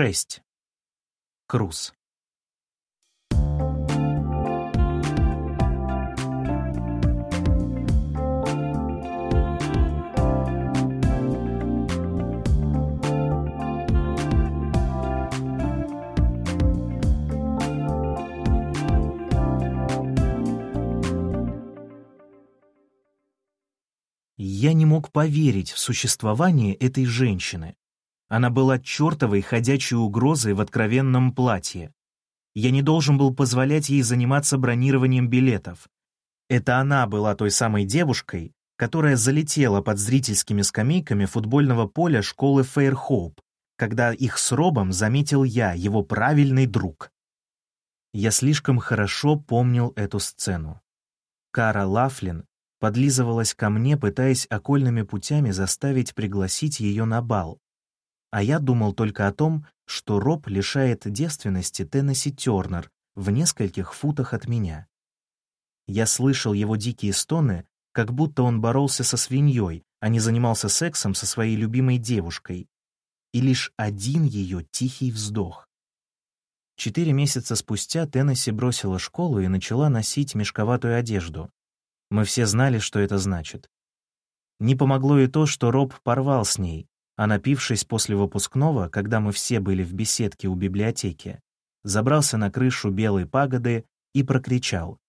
6. Круз. Я не мог поверить в существование этой женщины. Она была чертовой ходячей угрозой в откровенном платье. Я не должен был позволять ей заниматься бронированием билетов. Это она была той самой девушкой, которая залетела под зрительскими скамейками футбольного поля школы Фейрхоуп, когда их с Робом заметил я, его правильный друг. Я слишком хорошо помнил эту сцену. Кара Лафлин подлизывалась ко мне, пытаясь окольными путями заставить пригласить ее на бал. А я думал только о том, что Роб лишает девственности Теннесси Тернер в нескольких футах от меня. Я слышал его дикие стоны, как будто он боролся со свиньей, а не занимался сексом со своей любимой девушкой. И лишь один ее тихий вздох. Четыре месяца спустя Теннесси бросила школу и начала носить мешковатую одежду. Мы все знали, что это значит. Не помогло и то, что Роб порвал с ней, а напившись после выпускного, когда мы все были в беседке у библиотеки, забрался на крышу белой пагоды и прокричал.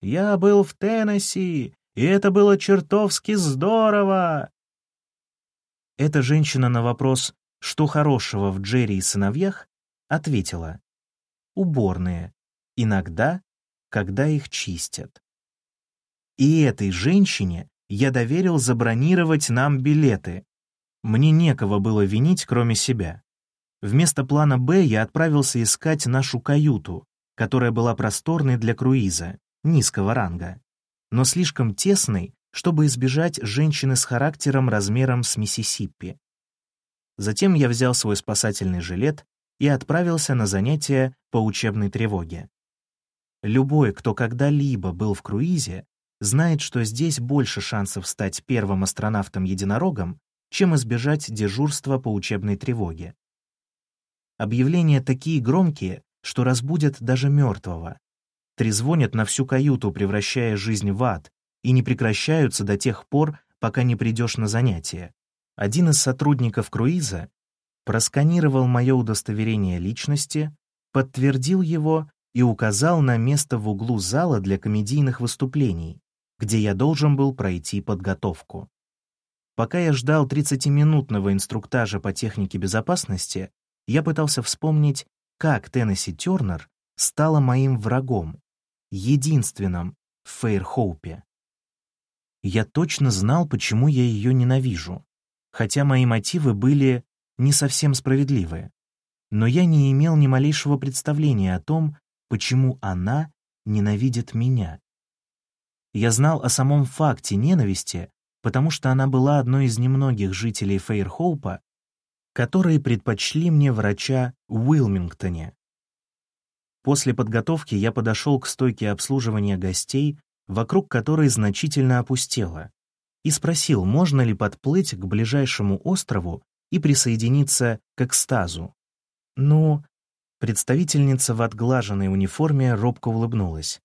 «Я был в Теннесси, и это было чертовски здорово!» Эта женщина на вопрос «Что хорошего в Джерри и сыновьях?» ответила «Уборные. Иногда, когда их чистят». И этой женщине я доверил забронировать нам билеты. Мне некого было винить, кроме себя. Вместо плана «Б» я отправился искать нашу каюту, которая была просторной для круиза, низкого ранга, но слишком тесной, чтобы избежать женщины с характером размером с Миссисипи. Затем я взял свой спасательный жилет и отправился на занятия по учебной тревоге. Любой, кто когда-либо был в круизе, знает, что здесь больше шансов стать первым астронавтом-единорогом, чем избежать дежурства по учебной тревоге. Объявления такие громкие, что разбудят даже мертвого. Трезвонят на всю каюту, превращая жизнь в ад, и не прекращаются до тех пор, пока не придешь на занятие. Один из сотрудников круиза просканировал мое удостоверение личности, подтвердил его и указал на место в углу зала для комедийных выступлений, где я должен был пройти подготовку. Пока я ждал 30-минутного инструктажа по технике безопасности, я пытался вспомнить, как Теннесси Тернер стала моим врагом, единственным в Фейрхоупе. Я точно знал, почему я ее ненавижу, хотя мои мотивы были не совсем справедливы. Но я не имел ни малейшего представления о том, почему она ненавидит меня. Я знал о самом факте ненависти, потому что она была одной из немногих жителей Фейрхоупа, которые предпочли мне врача в Уилмингтоне. После подготовки я подошел к стойке обслуживания гостей, вокруг которой значительно опустело, и спросил, можно ли подплыть к ближайшему острову и присоединиться к экстазу. Ну, представительница в отглаженной униформе робко улыбнулась.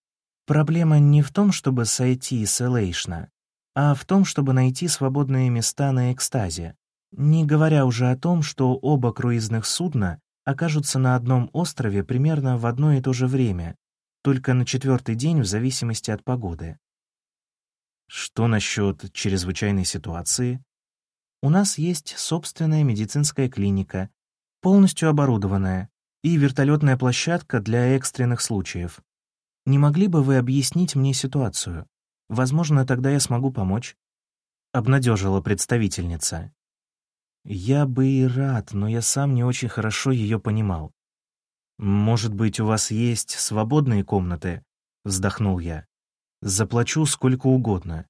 Проблема не в том, чтобы сойти с Элейшна, а в том, чтобы найти свободные места на экстазе, не говоря уже о том, что оба круизных судна окажутся на одном острове примерно в одно и то же время, только на четвертый день в зависимости от погоды. Что насчет чрезвычайной ситуации? У нас есть собственная медицинская клиника, полностью оборудованная, и вертолетная площадка для экстренных случаев. Не могли бы вы объяснить мне ситуацию? Возможно, тогда я смогу помочь. Обнадежила представительница. Я бы и рад, но я сам не очень хорошо ее понимал. «Может быть, у вас есть свободные комнаты?» — вздохнул я. «Заплачу сколько угодно».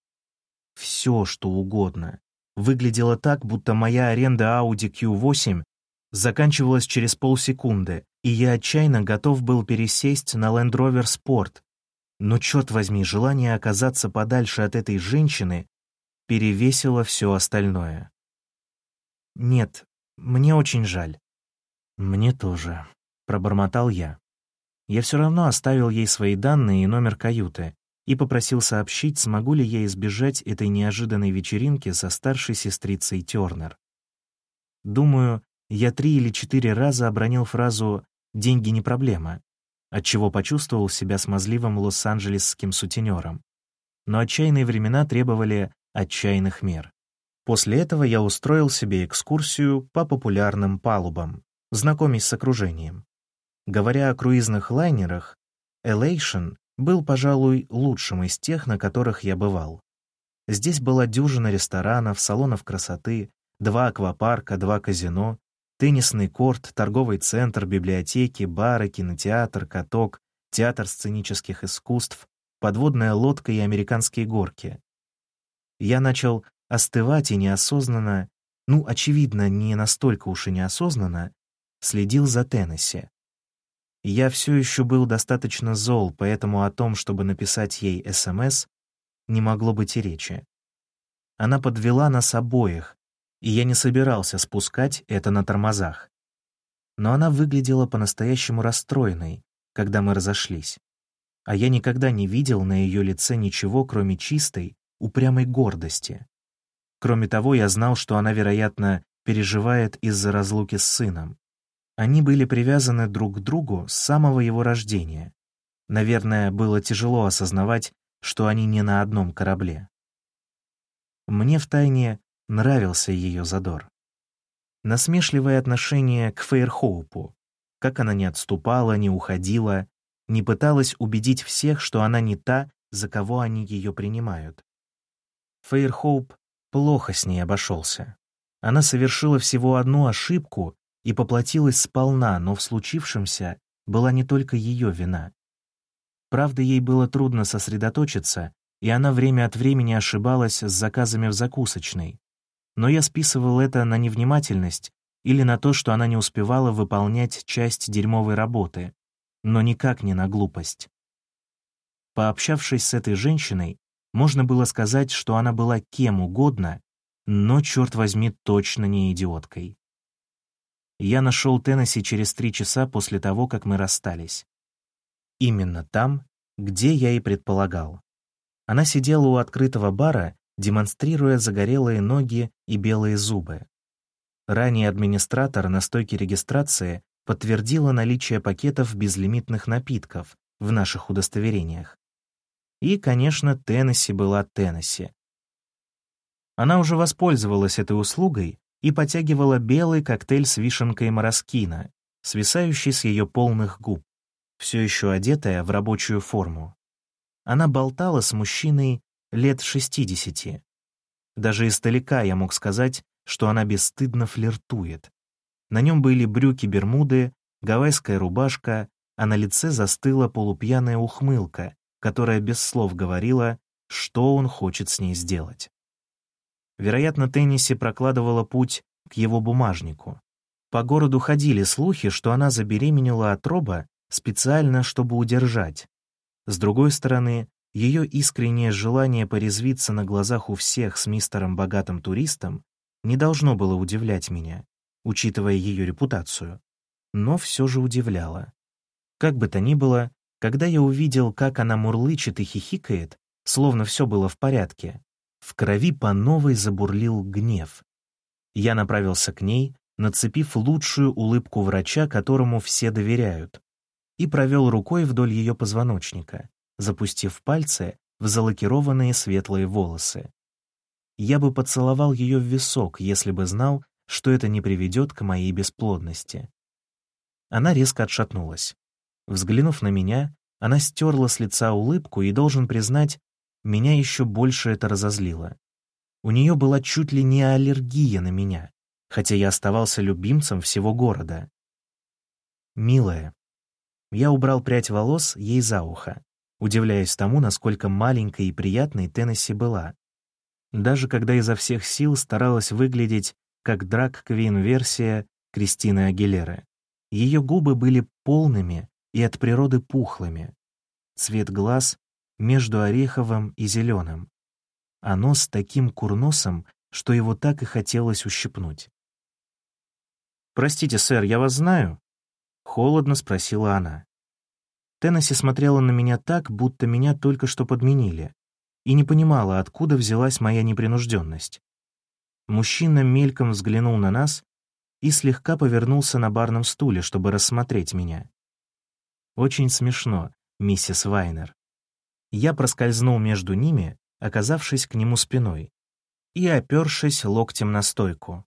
Все, что угодно. Выглядело так, будто моя аренда Audi Q8 заканчивалась через полсекунды, и я отчаянно готов был пересесть на Land Rover Sport. Но, черт возьми, желание оказаться подальше от этой женщины перевесило все остальное. «Нет, мне очень жаль». «Мне тоже», — пробормотал я. Я все равно оставил ей свои данные и номер каюты и попросил сообщить, смогу ли я избежать этой неожиданной вечеринки со старшей сестрицей Тёрнер. Думаю, я три или четыре раза обронил фразу «деньги не проблема», отчего почувствовал себя смазливым лос-анджелесским сутенером. Но отчаянные времена требовали отчаянных мер. После этого я устроил себе экскурсию по популярным палубам, знакомясь с окружением. Говоря о круизных лайнерах, Elation был, пожалуй, лучшим из тех, на которых я бывал. Здесь была дюжина ресторанов, салонов красоты, два аквапарка, два казино, теннисный корт, торговый центр, библиотеки, бары, кинотеатр, каток, театр сценических искусств, подводная лодка и американские горки. Я начал остывать и неосознанно, ну, очевидно, не настолько уж и неосознанно, следил за Теннесси. Я все еще был достаточно зол, поэтому о том, чтобы написать ей СМС, не могло быть и речи. Она подвела нас обоих, и я не собирался спускать это на тормозах. Но она выглядела по-настоящему расстроенной, когда мы разошлись. А я никогда не видел на ее лице ничего, кроме чистой, упрямой гордости. Кроме того, я знал, что она, вероятно, переживает из-за разлуки с сыном. Они были привязаны друг к другу с самого его рождения. Наверное, было тяжело осознавать, что они не на одном корабле. Мне втайне нравился ее задор. Насмешливое отношение к Фейрхоупу, как она не отступала, не уходила, не пыталась убедить всех, что она не та, за кого они ее принимают. Фейрхоуп плохо с ней обошелся. Она совершила всего одну ошибку и поплатилась сполна, но в случившемся была не только ее вина. Правда, ей было трудно сосредоточиться, и она время от времени ошибалась с заказами в закусочной. Но я списывал это на невнимательность или на то, что она не успевала выполнять часть дерьмовой работы, но никак не на глупость. Пообщавшись с этой женщиной, можно было сказать, что она была кем угодно, но, черт возьми, точно не идиоткой. Я нашел Теннесси через три часа после того, как мы расстались. Именно там, где я и предполагал. Она сидела у открытого бара, демонстрируя загорелые ноги и белые зубы. Ранее администратор на стойке регистрации подтвердила наличие пакетов безлимитных напитков в наших удостоверениях. И, конечно, Теннесси была Теннесси. Она уже воспользовалась этой услугой и потягивала белый коктейль с вишенкой мороскина, свисающий с ее полных губ, все еще одетая в рабочую форму. Она болтала с мужчиной лет шестидесяти. Даже издалека я мог сказать, что она бесстыдно флиртует. На нем были брюки-бермуды, гавайская рубашка, а на лице застыла полупьяная ухмылка, которая без слов говорила, что он хочет с ней сделать. Вероятно, Тенниси прокладывала путь к его бумажнику. По городу ходили слухи, что она забеременела от Роба специально, чтобы удержать. С другой стороны, ее искреннее желание порезвиться на глазах у всех с мистером богатым туристом не должно было удивлять меня, учитывая ее репутацию, но все же удивляло. Как бы то ни было, когда я увидел, как она мурлычет и хихикает, словно все было в порядке, в крови по новой забурлил гнев. Я направился к ней, нацепив лучшую улыбку врача, которому все доверяют, и провел рукой вдоль ее позвоночника, запустив пальцы в залакированные светлые волосы. Я бы поцеловал ее в висок, если бы знал, что это не приведет к моей бесплодности. Она резко отшатнулась. Взглянув на меня, она стерла с лица улыбку и, должен признать, меня еще больше это разозлило. У нее была чуть ли не аллергия на меня, хотя я оставался любимцем всего города. «Милая». Я убрал прядь волос ей за ухо, удивляясь тому, насколько маленькой и приятной Теннесси была. Даже когда изо всех сил старалась выглядеть как драг-квин-версия Кристины Агилеры. Ее губы были полными, и от природы пухлыми. Цвет глаз между ореховым и зеленым, а нос таким курносом, что его так и хотелось ущипнуть. «Простите, сэр, я вас знаю?» Холодно спросила она. Теннесси смотрела на меня так, будто меня только что подменили, и не понимала, откуда взялась моя непринужденность. Мужчина мельком взглянул на нас и слегка повернулся на барном стуле, чтобы рассмотреть меня. Очень смешно, миссис Вайнер. Я проскользнул между ними, оказавшись к нему спиной, и опершись локтем на стойку.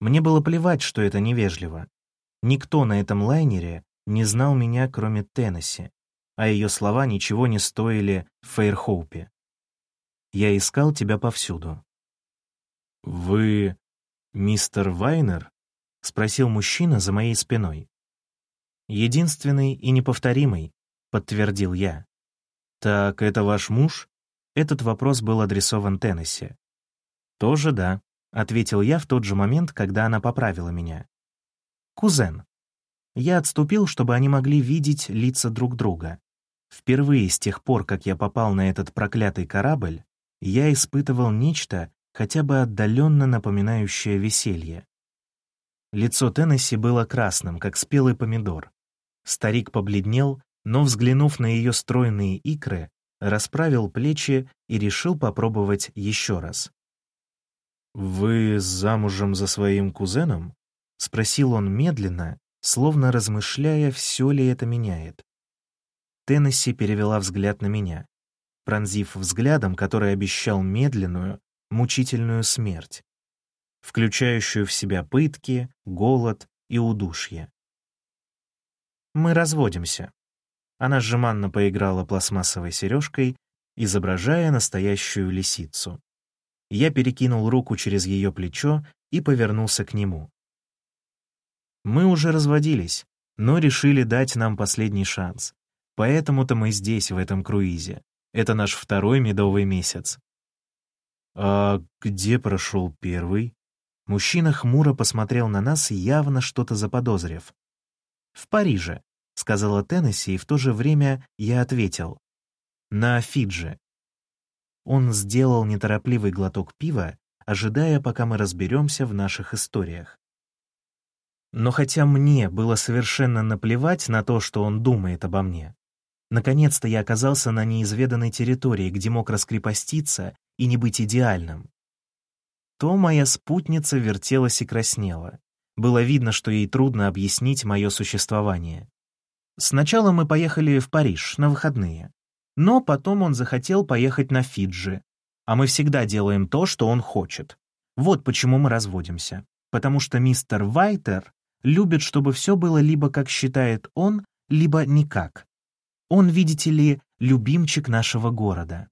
Мне было плевать, что это невежливо. Никто на этом лайнере не знал меня, кроме Теннесси, а ее слова ничего не стоили в Фейрхоупе. Я искал тебя повсюду. «Вы мистер Вайнер?» — спросил мужчина за моей спиной. «Единственный и неповторимый», — подтвердил я. «Так это ваш муж?» Этот вопрос был адресован Теннесси. «Тоже да», — ответил я в тот же момент, когда она поправила меня. «Кузен». Я отступил, чтобы они могли видеть лица друг друга. Впервые с тех пор, как я попал на этот проклятый корабль, я испытывал нечто, хотя бы отдаленно напоминающее веселье. Лицо Теннесси было красным, как спелый помидор. Старик побледнел, но, взглянув на ее стройные икры, расправил плечи и решил попробовать еще раз. «Вы замужем за своим кузеном?» — спросил он медленно, словно размышляя, все ли это меняет. Теннесси перевела взгляд на меня, пронзив взглядом, который обещал медленную, мучительную смерть, включающую в себя пытки, голод и удушье. «Мы разводимся». Она жеманно поиграла пластмассовой сережкой, изображая настоящую лисицу. Я перекинул руку через ее плечо и повернулся к нему. Мы уже разводились, но решили дать нам последний шанс. Поэтому-то мы здесь, в этом круизе. Это наш второй медовый месяц. «А где прошел первый?» Мужчина хмуро посмотрел на нас, явно что-то заподозрив. «В Париже», — сказала Теннесси, и в то же время я ответил. «На Фидже». Он сделал неторопливый глоток пива, ожидая, пока мы разберемся в наших историях. Но хотя мне было совершенно наплевать на то, что он думает обо мне, наконец-то я оказался на неизведанной территории, где мог раскрепоститься и не быть идеальным, то моя спутница вертелась и краснела. Было видно, что ей трудно объяснить мое существование. Сначала мы поехали в Париж на выходные. Но потом он захотел поехать на Фиджи. А мы всегда делаем то, что он хочет. Вот почему мы разводимся. Потому что мистер Вайтер любит, чтобы все было либо как считает он, либо никак. Он, видите ли, любимчик нашего города.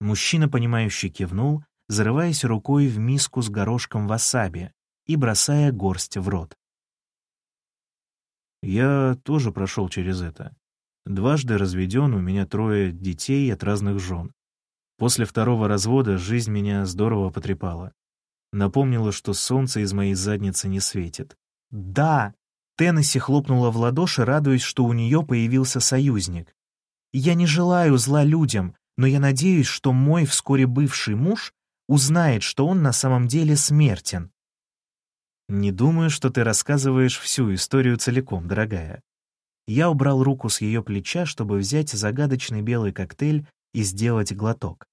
Мужчина, понимающий, кивнул, зарываясь рукой в миску с горошком васаби и бросая горсть в рот. Я тоже прошел через это. Дважды разведен, у меня трое детей от разных жен. После второго развода жизнь меня здорово потрепала. Напомнила, что солнце из моей задницы не светит. «Да!» Теннесси хлопнула в ладоши, радуясь, что у нее появился союзник. «Я не желаю зла людям, но я надеюсь, что мой вскоре бывший муж узнает, что он на самом деле смертен». «Не думаю, что ты рассказываешь всю историю целиком, дорогая». Я убрал руку с ее плеча, чтобы взять загадочный белый коктейль и сделать глоток.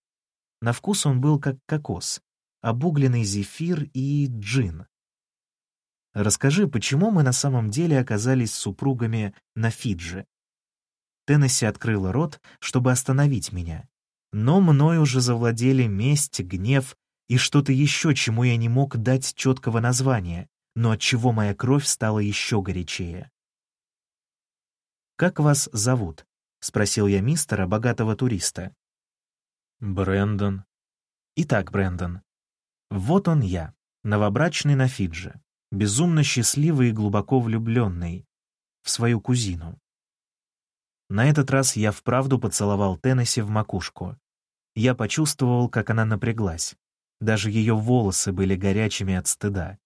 На вкус он был как кокос, обугленный зефир и джин. Расскажи, почему мы на самом деле оказались супругами на Фиджи?» Теннесси открыла рот, чтобы остановить меня. Но мной уже завладели месть, гнев и что-то еще, чему я не мог дать четкого названия, но от чего моя кровь стала еще горячее. «Как вас зовут?» — спросил я мистера, богатого туриста. «Брэндон». «Итак, Брэндон, вот он я, новобрачный на Фиджи безумно счастливый и глубоко влюбленный в свою кузину. На этот раз я вправду поцеловал Теннесси в макушку. Я почувствовал, как она напряглась. Даже ее волосы были горячими от стыда.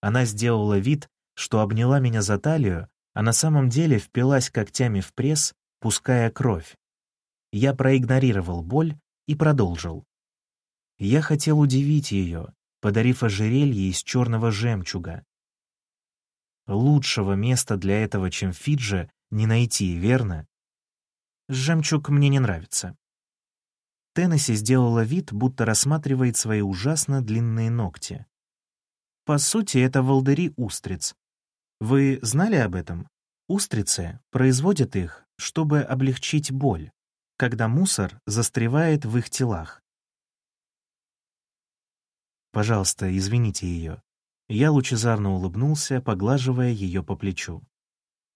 Она сделала вид, что обняла меня за талию, а на самом деле впилась когтями в пресс, пуская кровь. Я проигнорировал боль и продолжил. Я хотел удивить ее, подарив ожерелье из черного жемчуга. Лучшего места для этого, чем Фиджи, не найти, верно? Жемчуг мне не нравится. Теннесси сделала вид, будто рассматривает свои ужасно длинные ногти. По сути, это волдыри устриц. Вы знали об этом? Устрицы производят их, чтобы облегчить боль, когда мусор застревает в их телах. Пожалуйста, извините ее. Я лучезарно улыбнулся, поглаживая ее по плечу.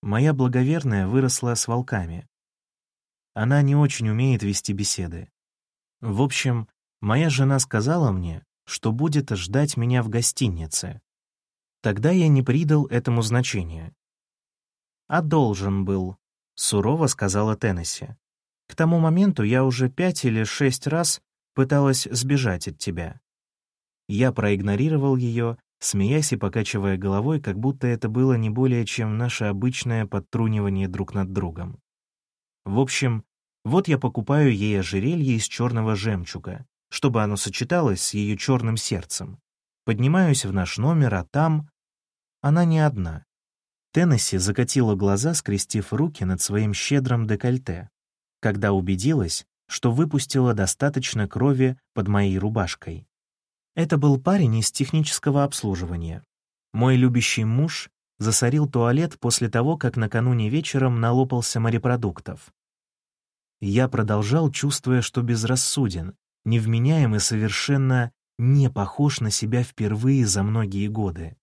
Моя благоверная выросла с волками. Она не очень умеет вести беседы. В общем, моя жена сказала мне, что будет ждать меня в гостинице. Тогда я не придал этому значения. «А должен был», — сурово сказала Теннесси. «К тому моменту я уже пять или шесть раз пыталась сбежать от тебя». Я проигнорировал ее смеясь и покачивая головой, как будто это было не более чем наше обычное подтрунивание друг над другом. В общем, вот я покупаю ей ожерелье из черного жемчуга, чтобы оно сочеталось с ее черным сердцем. Поднимаюсь в наш номер, а там... Она не одна. Теннесси закатила глаза, скрестив руки над своим щедрым декольте, когда убедилась, что выпустила достаточно крови под моей рубашкой. Это был парень из технического обслуживания. Мой любящий муж засорил туалет после того, как накануне вечером налопался морепродуктов. Я продолжал, чувствуя, что безрассуден, невменяем и совершенно не похож на себя впервые за многие годы.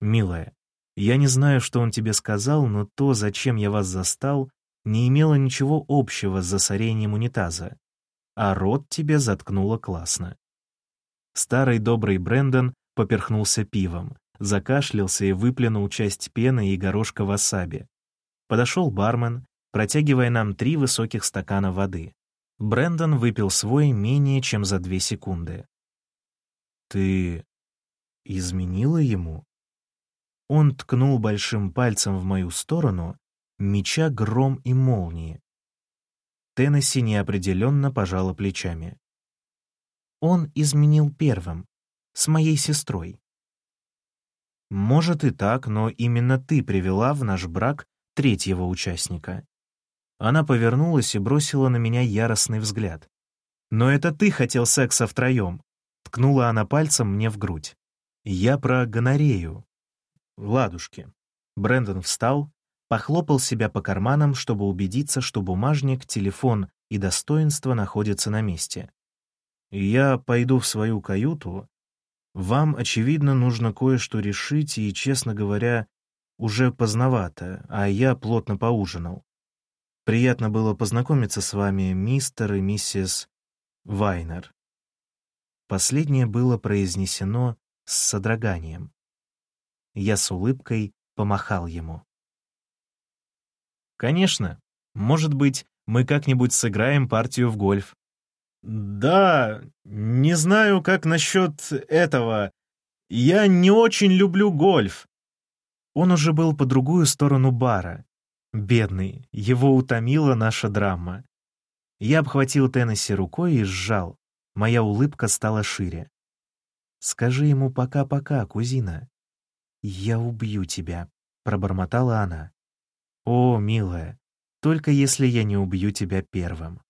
«Милая, я не знаю, что он тебе сказал, но то, зачем я вас застал, не имело ничего общего с засорением унитаза, а рот тебе заткнуло классно. Старый добрый Брэндон поперхнулся пивом, закашлялся и выплюнул часть пены и горошка васаби. Подошел бармен, протягивая нам три высоких стакана воды. Брэндон выпил свой менее чем за две секунды. «Ты изменила ему?» Он ткнул большим пальцем в мою сторону, меча гром и молнии. Теннесси неопределенно пожала плечами. Он изменил первым, с моей сестрой. Может и так, но именно ты привела в наш брак третьего участника. Она повернулась и бросила на меня яростный взгляд. «Но это ты хотел секса втроем», — ткнула она пальцем мне в грудь. «Я про гонорею». «Ладушки». Брэндон встал, похлопал себя по карманам, чтобы убедиться, что бумажник, телефон и достоинство находятся на месте я пойду в свою каюту, вам, очевидно, нужно кое-что решить, и, честно говоря, уже поздновато, а я плотно поужинал. Приятно было познакомиться с вами, мистер и миссис Вайнер. Последнее было произнесено с содроганием. Я с улыбкой помахал ему. «Конечно. Может быть, мы как-нибудь сыграем партию в гольф. «Да, не знаю, как насчет этого. Я не очень люблю гольф». Он уже был по другую сторону бара. Бедный, его утомила наша драма. Я обхватил Теннесси рукой и сжал. Моя улыбка стала шире. «Скажи ему пока-пока, кузина». «Я убью тебя», — пробормотала она. «О, милая, только если я не убью тебя первым».